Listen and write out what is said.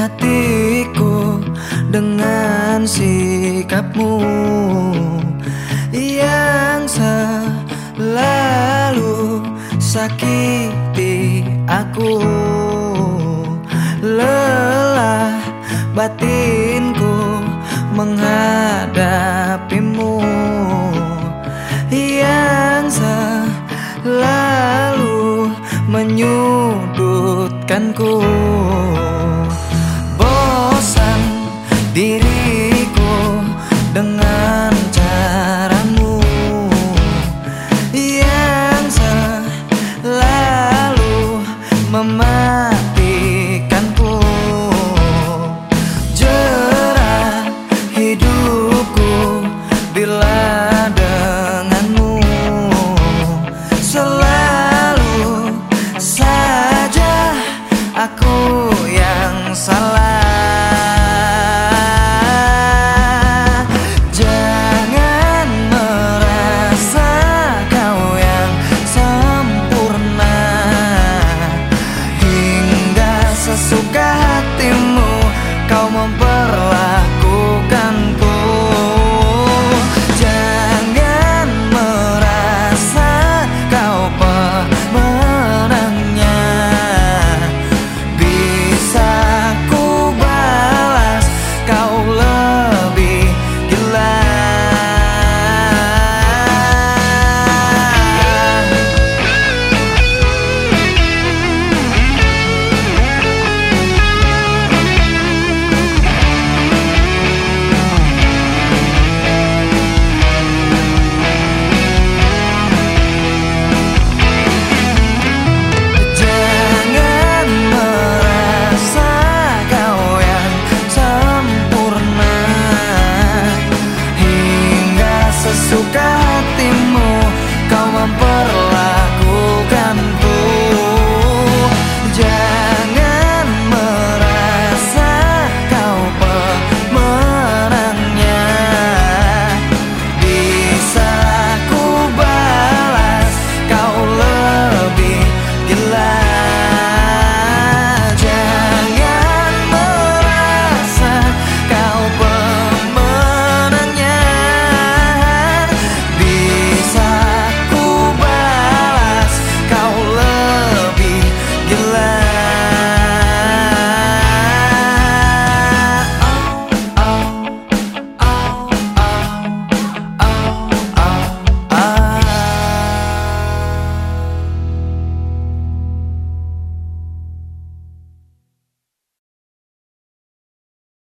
hatiku dengan sikapmu yang selalu sakiti aku lelah batinku menghadapimu yang selalu menyudutkanku. 憧れ seu carro.